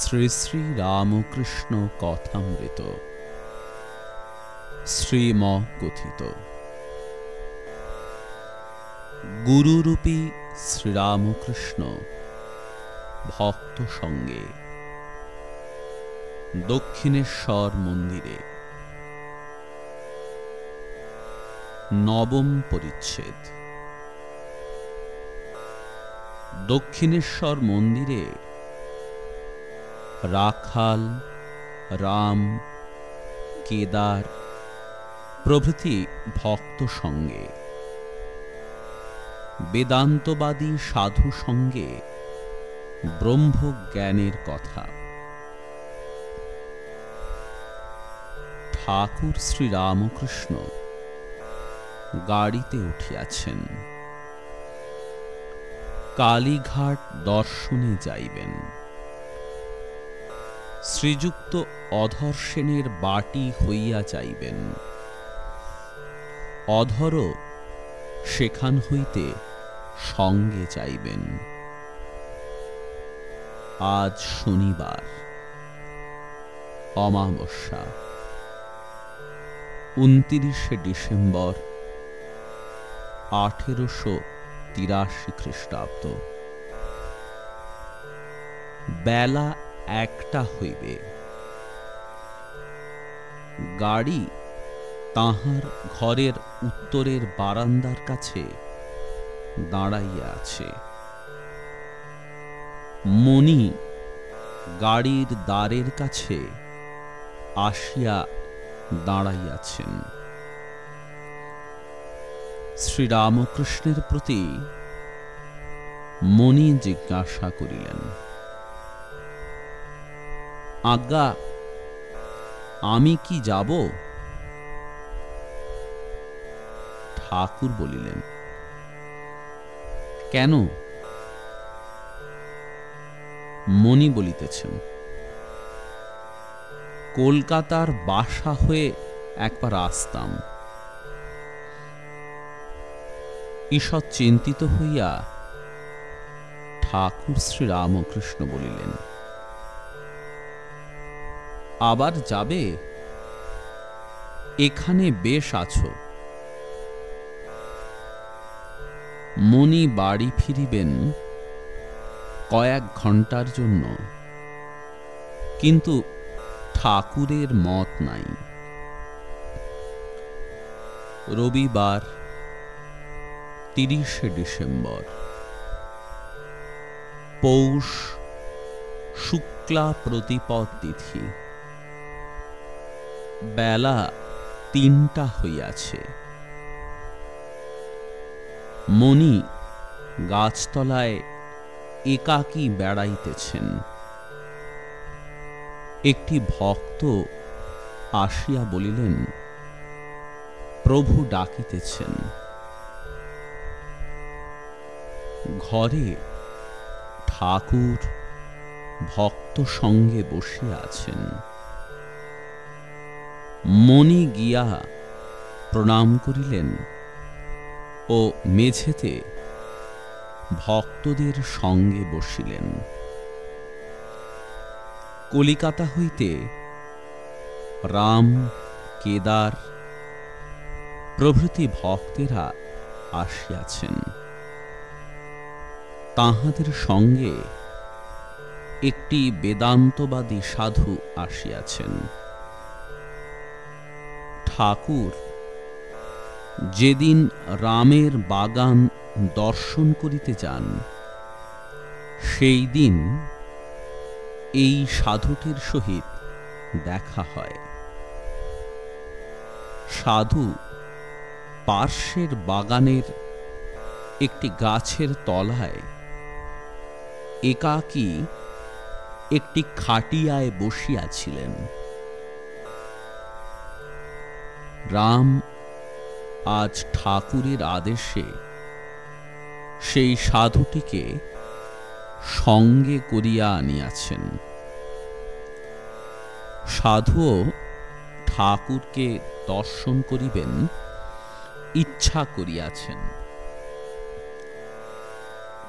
শ্রী শ্রী রামকৃষ্ণ কথামৃত। শ্রীম কথিত গুরুরূপী শ্রীরামকৃষ্ণ ভক্ত সঙ্গে দক্ষিণেশ্বর মন্দিরে নবম পরিচ্ছেদ। দক্ষিণেশ্বর মন্দিরে রাখাল, রাম, কেদার প্রভৃতি ভক্ত সঙ্গে। বেদান্তবাদী সাধু সঙ্গে ব্রহ্মজ্ঞানের কথা। ঠাকুর শ্রীরামকৃষ্ণ গাড়িতে উঠিয়াছেন। কালীঘাট দর্শনে যাইবেন। শ্রীযুক্ত অধর সেনের বাটি হইয়া যাইবেন। অধর সেখান হইতে সঙ্গে যাইবেন। আজ শনিবার, অমাবস্যা, উনতিরিশে ডিসেম্বর, আঠেরোশো তিরাশি খ্রিস্টাব্দ। বেলা একটা হইবে। গাড়ি তাহার ঘরের উত্তরের বারান্দার কাছে দাঁড়াইয়া আছে। মণি গাড়ির দ্বারের কাছে আসিয়া দাঁড়াইয়াছেন। শ্রীরামকৃষ্ণের প্রতি মণি জিজ্ঞাসা করিলেন আজ্ঞা, আমি কি যাব? ঠাকুর বলিলেন, কেন? মণি বলিতেছেন, কলকাতার বাসা হয়ে একবার আসতাম। ঈষৎ চিন্তিত হইয়া ঠাকুর শ্রী রামকৃষ্ণ বলিলেন আবার যাবে? এখানে বেশ আছো। মণি বাড়ি ফিরিবেন কয়েক ঘণ্টার জন্য। কিন্তু ঠাকুরের মত নাই। রবিবার তিরিশে ডিসেম্বর। পৌষ শুক্লা প্রতিপদ তিথি। বেলা তিনটা হইয়াছে। মণি গাছতলায় একাকী বেড়াইতেছেন। একটি ভক্ত আসিয়া বলিলেন, প্রভু ডাকিতেছেন। ঘরে ঠাকুর ভক্ত সঙ্গে বসিয়া আছেন। মণি গিয়া প্রণাম করিলেন ও মেঝেতে ভক্তদের সঙ্গে বসিলেন। কলিকাতা হইতে রাম, কেদার প্রভৃতি ভক্তেরা আসিয়াছেন। তাহাদের সঙ্গে একটি বেদান্তবাদী সাধু আসিয়াছেন। ঠাকুর। যেদিন রামের বাগান দর্শন করিতে যান সেই দিন এই সাধুটির সহিত দেখা হয়। সাধু পার্শ্বের বাগানের একটি গাছের তলায় একাকী একটি খাটিয়ায় বসিয়াছিলেন। রাম আজ ঠাকুরের আদেশে সেই সাধুটিকে সঙ্গে করিয়া আনিয়াছেন। সাধুও ঠাকুরকে দর্শন করিবেন, ইচ্ছা করিয়াছেন।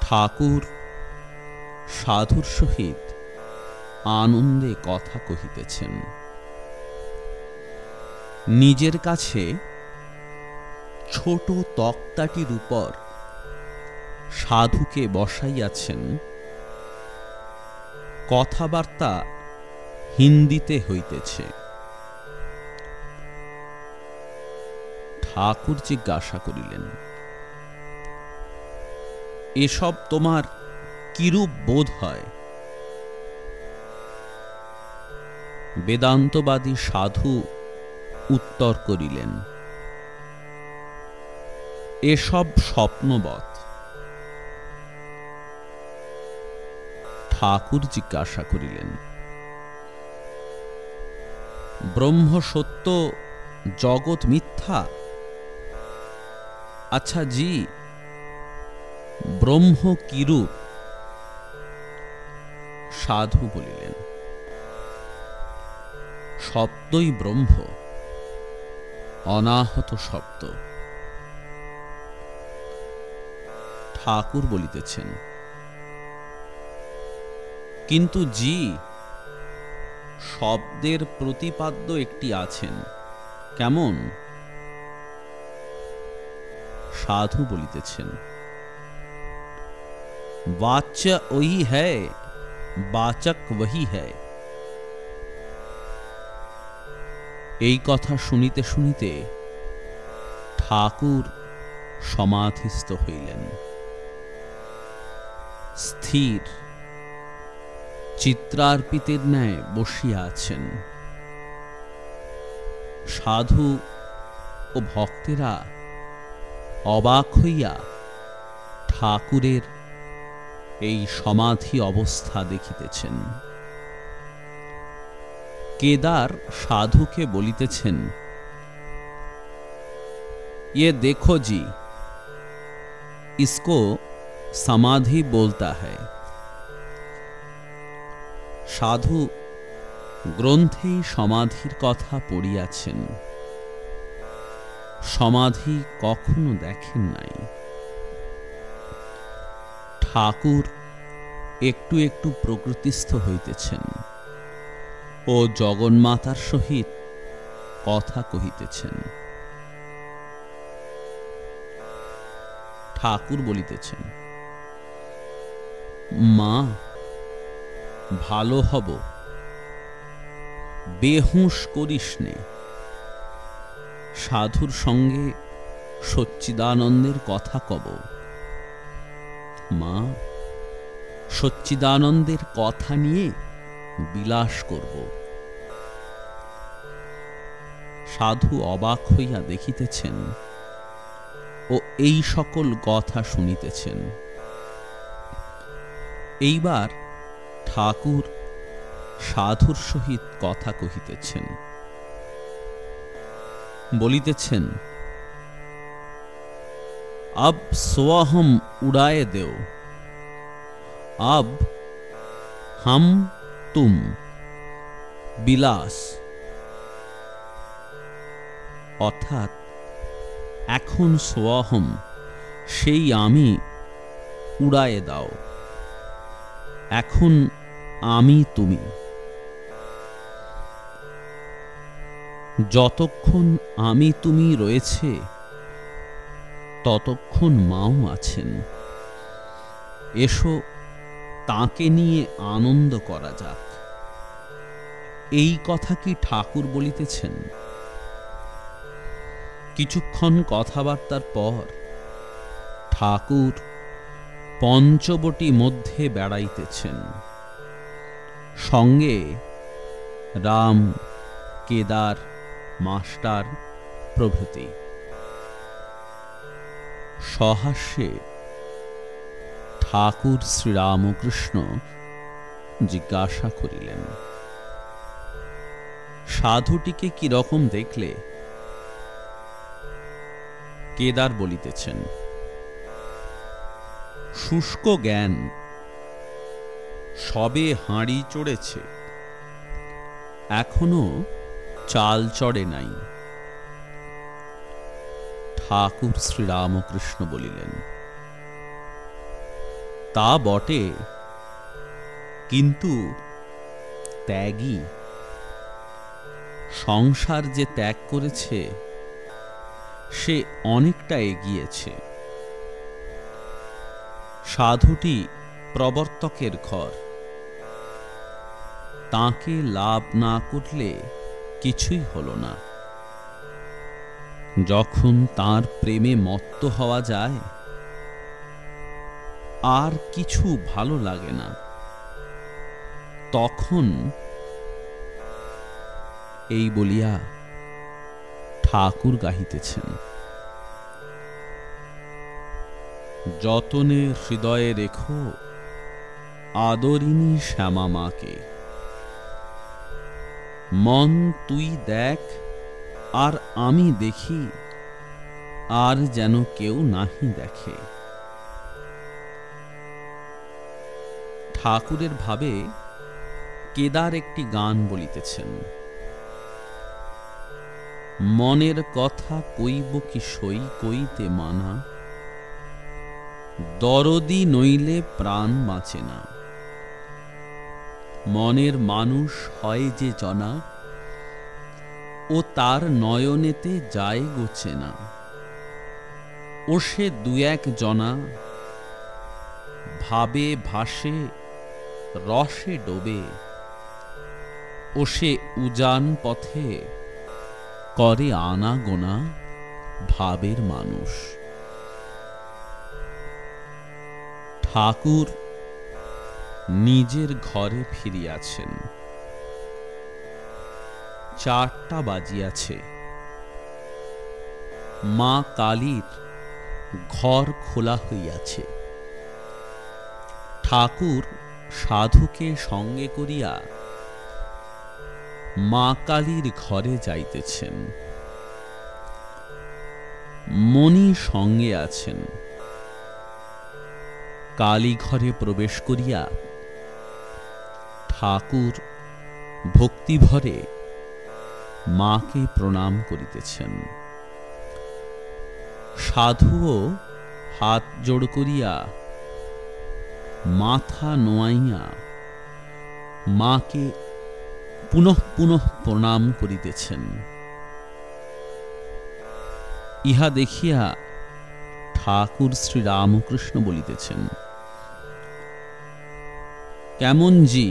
ঠাকুর সাধুর সহিত আনন্দে কথা কহিতেছেন। নিজের কাছে ছোট তক্তাটির উপর সাধুকে বসাইয়াছেন। কথাবার্তা হিন্দিতে হইতেছে। ঠাকুর জিজ্ঞাসা করিলেন, এসব তোমার কিরূপ বোধ হয়? বেদান্তবাদী সাধু উত্তর করিলেন, এসব স্বপ্নবৎ। ঠাকুর জিজ্ঞাসা করিলেন, ব্রহ্ম সত্য, জগৎ মিথ্যা? আচ্ছা জি, ব্রহ্ম কিরূপ? সাধু বলিলেন শব্দই ব্রহ্ম। অনাহত শব্দ ঠাকুর বলিতেছেন কিন্তু জি শব্দের প্রতিপাদ্য একটি আছেন কেমন সাধু বলিতেছেন বাচ্য ওই হ্যায় বাচক वही है এই কথা শুনিতে শুনিতে ঠাকুর সমাধিস্থ হইলেন। স্থির চিত্রার্পিতের ন্যায় বসিয়া আছেন। সাধু ও ভক্তেরা অবাক হইয়া ঠাকুরের এই সমাধি অবস্থা দেখিতেছেন। কেদার সাধুকে বলিতেছেন ये देखो जी इसको समाधि बोलता है সাধু গ্রন্থেই সমাধির কথা পড়িয়াছেন সমাধি কখনো দেখেন নাই ঠাকুর একটু একটু প্রকৃতিস্থ হইতেছেন ও জগন্মাতার সহিত কথা কহিতেছেন। ঠাকুর বলিতেছেন, মা, ভালো হব, বেহুশ করিস নে। সাধুর সঙ্গে সচ্চিদানন্দের কথা কব, মা, সচ্চিদানন্দের কথা নিয়ে বিলাস করব। সাধু অবাক হইয়া দেখিতেছেন ও এই সকল কথা শুনিতেছেন এইবার ঠাকুর সাধুর সহিত কথা কহিতেছেন বলিতেছেন अब सोहम उड़ाए देव अब हम तुम বিলাস অর্থাৎ এখন সোয়াহম, সেই আমি উড়ায়ে দাও। এখন আমি তুমি। যতক্ষণ আমি তুমি রয়েছে, ততক্ষণ মাও আছেন। এসো তাকে নিয়ে আনন্দ করা যাক। এই কথা কি ঠাকুর বলিতেছেন? কিছুক্ষণ কথাবার্তার পর ঠাকুর পঞ্চবটি মধ্যে বেড়াইতেছেন। সঙ্গে রাম, কেদার, মাস্টার প্রভৃতি। সহাস্যে ঠাকুর শ্রীরামকৃষ্ণ জিজ্ঞাসা করিলেন, সাধুটিকে কি রকম দেখলে কেদার বলিতেছেন, শুষ্ক জ্ঞান সবে হাঁড়ি চড়েছে, এখনও চাল চড়ে নাই। ঠাকুর শ্রীরামকৃষ্ণ বলিলেন, তা বটে, কিন্তু ত্যাগী, সংসার যে ত্যাগ করেছে সে অনেকটা এগিয়েছে। সাধুটি প্রবর্তকের ঘর। তাকে লাভ না করলে কিছুই হলো না। যখন তার প্রেমে মত্ত হওয়া যায়, আর কিছু ভালো লাগে না। তখন এই বলিয়া ঠাকুর গাহিতেছেন। যতনে হৃদয়ে রেখো আদরিনী শ্যামা মাকে। মন তুই দেখ, আর আমি দেখি, আর যেন কেউ নাহি দেখে। ঠাকুরের ভাবে কেদার একটি গান বলিতেছেন। মনের কথা কইব কি সই কইতে মানা? দরদি নইলে প্রাণ বাঁচে না। মনের মানুষ হয় যে জনা, ও তার নয়নেতে যায় গোছে না। ও সে দু এক জনা, ভাবে ভাসে, রসে ডোবে। ও সে উজান পথে করে আনা গোনা ভাবের মানুষ। ঠাকুর নিজের ঘরে ফিরিয়াছেন। চারটা বাজিয়াছে। মা কালীর ঘর খোলা হইয়াছে। ঠাকুর সাধুকে সঙ্গে করিয়া মা কালীর ঘরে যাইতেছেন। মণি সঙ্গে আছেন। কালী ঘরে প্রবেশ করিয়া ঠাকুর ভক্তিভরে মাকে প্রণাম করিতেছেন। সাধুও হাত জোড় করিয়া মাথা নোয়াইয়া মাকে পুনঃ পুনঃ প্রণাম করিতেছেন। ইহা দেখিয়া ঠাকুর শ্রী রামকৃষ্ণ বলিতেছেন, কেমন জি,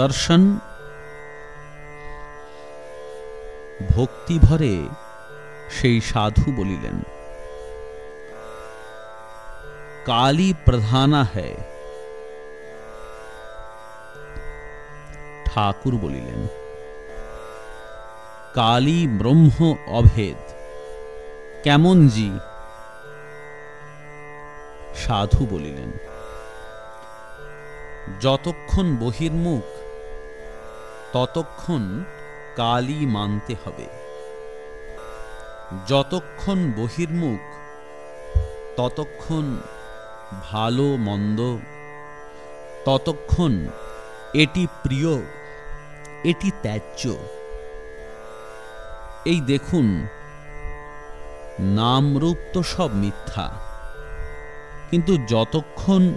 দর্শন? ভক্তি ভরে সেই সাধু বলিলেন, কালী প্রধানা হ্যায় ঠাকুর বলিলেন, কালী ব্রহ্ম অভেদ, কেমন জি? সাধু বলিলেন, যতক্ষণ বহির্মুখ, ততক্ষণ কালী মানতে হবে। যতক্ষণ বহির্মুখ, ততক্ষণ ভালো মন্দ, ততক্ষণ এটি প্রিয় এটি ত্যায্য। এই দেখুন, নামরূপ তো সব মিথ্যা, কিন্তু যতক্ষণ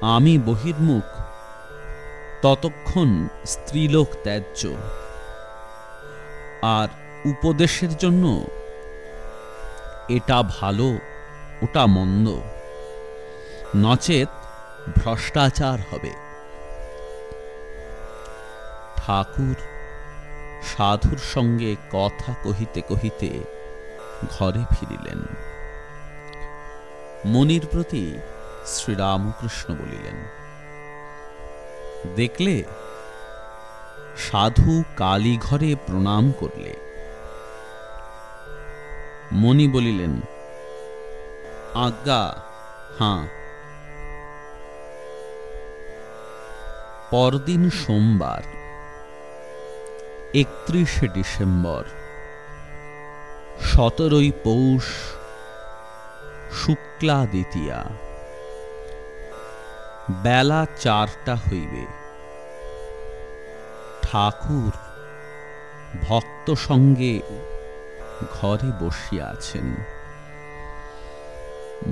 আমি বহির্মুখ, ততক্ষণ স্ত্রীলোক ত্যায্য। আর উপদেশের জন্য এটা ভালো, ওটা মন্দ। নচেত ভ্রষ্টাচার হবে। ঠাকুর, সাধুর সঙ্গে কথা কহিতে কহিতে ঘরে ফিরিলেন। মনির প্রতি শ্রীরামকৃষ্ণ বলিলেন, দেখলে, সাধু কালী ঘরে প্রণাম করলে। মণি বলিলেন, আজ্ঞা, হাঁ। পরদিন সোমবার একত্রিশে ডিসেম্বর। সতেরোই পৌষ শুক্লা দ্বিতীয়া বেলা চারটা হইবে। ঠাকুর ভক্ত সঙ্গে ঘরে বসিয়া আছেন।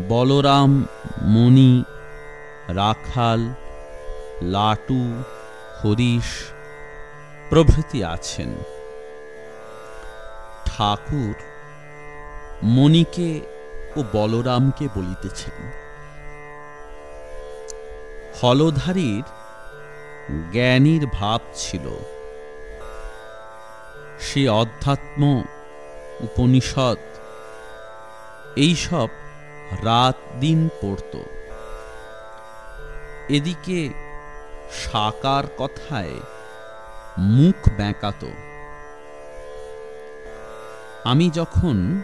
বলরাম মণি রাখাল, লাটু, হরিশ প্রভৃতি আছেন। ঠাকুর মণিকে ও বলরামকে বলিতেছেন। হলধারীর জ্ঞানীর ভাব ছিল। সে অধ্যাত্ম উপনিষদ, এইসব রাত দিন পড়ত। এদিকে সাকার কথায় মুখ বেঁকাত। আমি যখন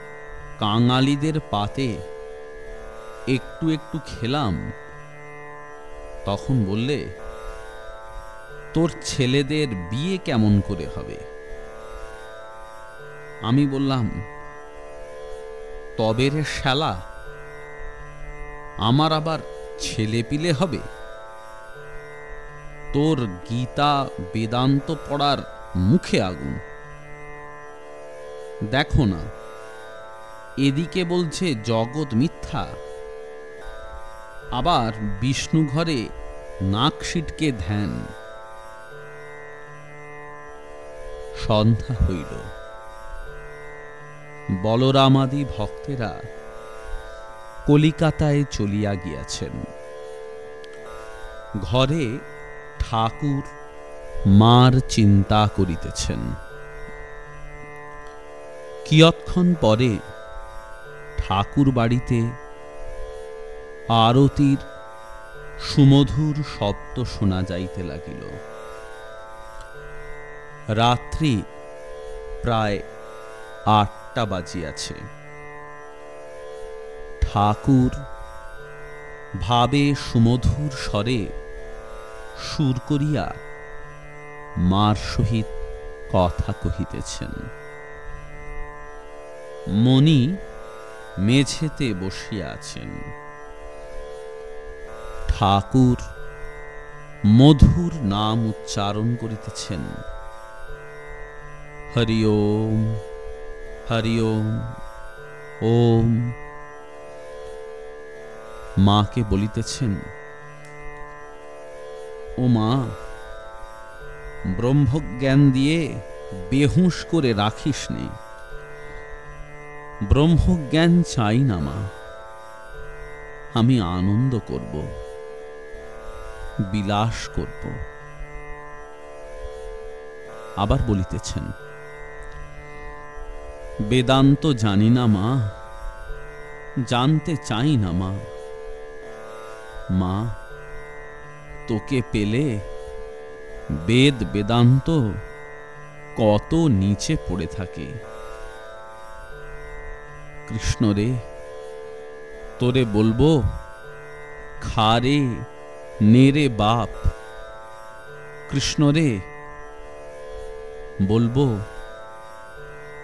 কাঙালিদের পাতে একটু একটু খেলাম, তখন বললে, তোর ছেলেদের বিয়ে কেমন করে হবে? আমি বললাম তবে শালা, আমার আবার ছেলে পিলে হবে? তোর গীতা বেদান্ত পড়ার মুখে আগুন। দেখো না, এদিকে বলছে জগৎ মিথ্যা। আবার বিষ্ণু ঘরে নাক সিটকে ধ্যান। সন্ধ্যা হইল। বলরামাদি ভক্তেরা কলিকাতায় চলিয়া গিয়াছেন। ঘরে ঠাকুর মার চিন্তা করিতেছেন। কিয়ৎক্ষণ পরে ঠাকুর বাড়িতে আরতির সুমধুর শব্দ শোনা যাইতে লাগিল। রাত্রি প্রায় আটটা বাজিয়াছে। ঠাকুর ভাবে সুমধুর স্বরে সুর করিয়া মার সহিত কথা কহিতেছেন। মণি মেঝেতে বসিয়া আছেন। ঠাকুর মধুর নাম উচ্চারণ করিতেছেন। হরি ওম হরি ওম ওম। মাকে বলিতেছেন ও মা ব্রহ্মজ্ঞান দিয়ে বেহুশ করে রাখিস নে। ব্রহ্মজ্ঞান চাই না মা, আমি আনন্দ করব, বিলাস করব। আবার বলিতেছেন, বেদান্ত জানি না মা, জানতে চাই না মা। মা তোকে পেলে বেদ বেদান্ত কত নিচে পড়ে থাকে। কৃষ্ণ রে, তোরে বলব, খারে নেরে বাপ। কৃষ্ণ রে, বলব,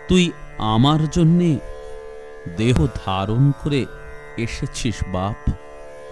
তুই আমার জন্যে দেহ ধারণ করে এসেছিস বাপ।